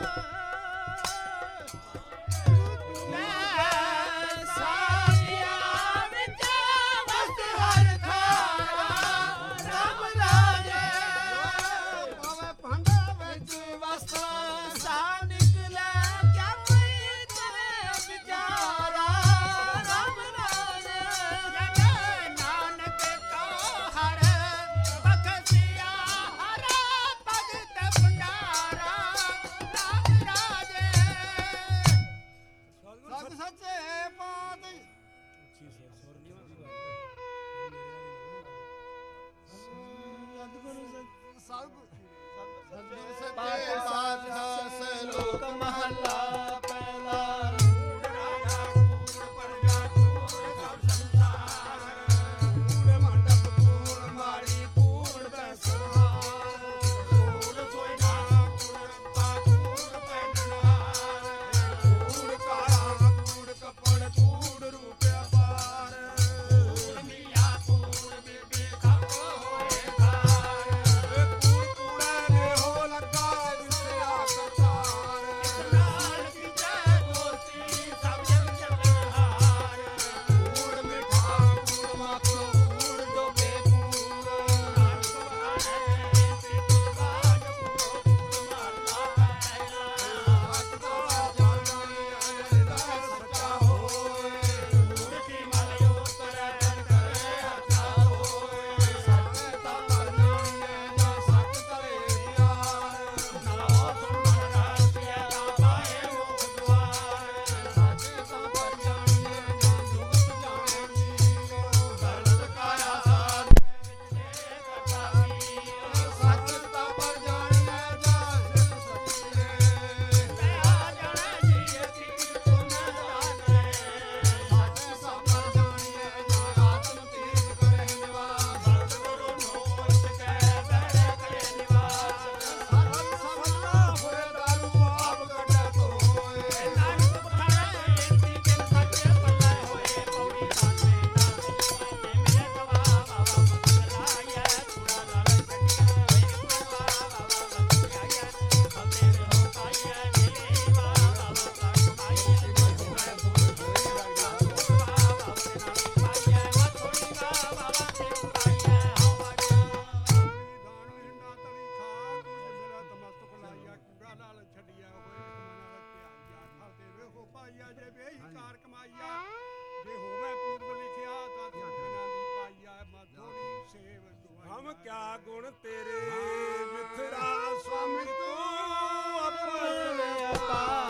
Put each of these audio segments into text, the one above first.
Yeah. ਕਿਆ ਗੁਣ ਤੇਰੇ ਮਿੱਥਰਾ ਸੁਆਮੀ ਤੂੰ ਆਪਣੇ ਪਾਰੋ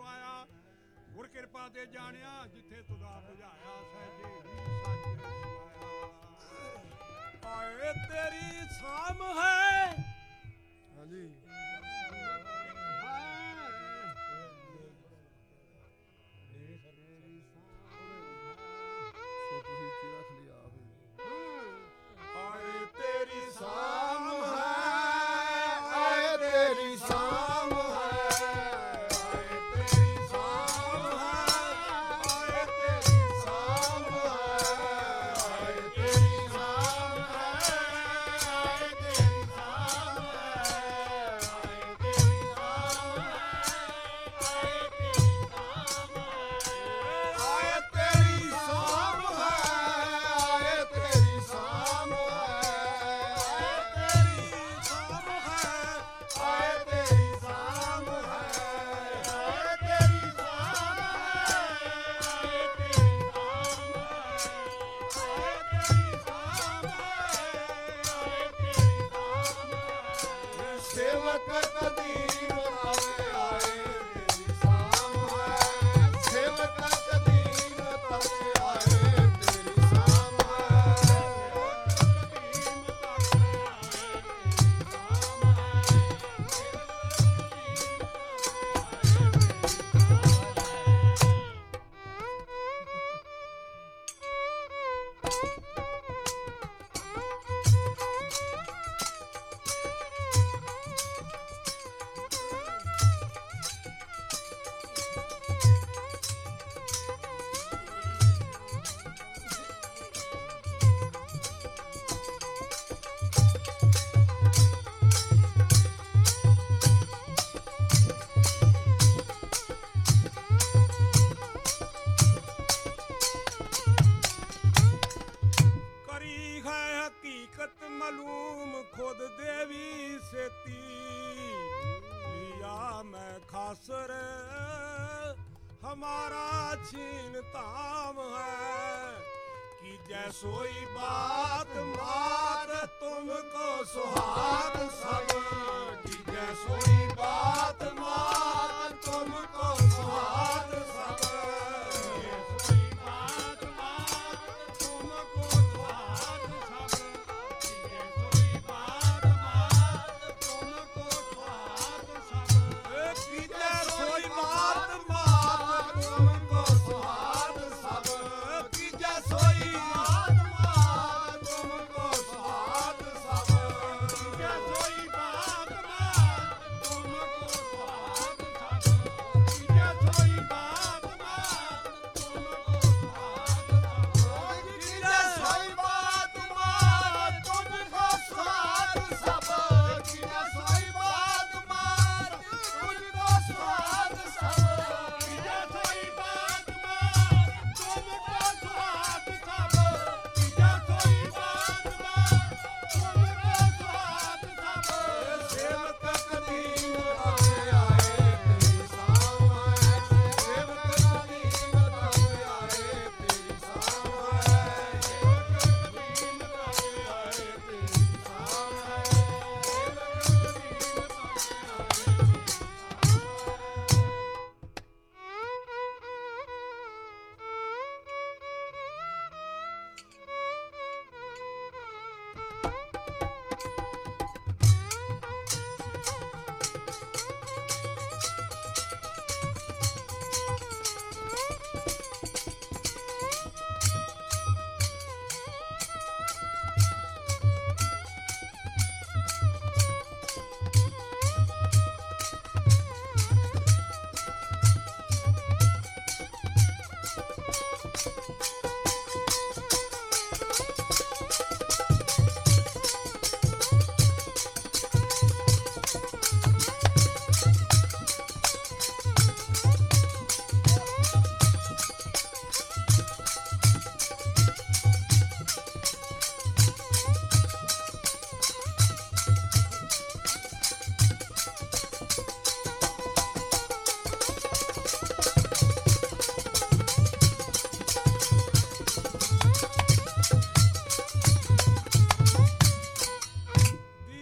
ਆਇਆ ਗੁਰ ਕਿਰਪਾ ਤੇ ਜਾਣਿਆ, ਜਿੱਥੇ ਤੁਦਾ ਪੁਝਾਇਆ ਸਹਿਜੇ ਸੱਚ ਆਏ ਤੇਰੀ ਸਾਮ ਹੈ। ਹਾਂਜੀ।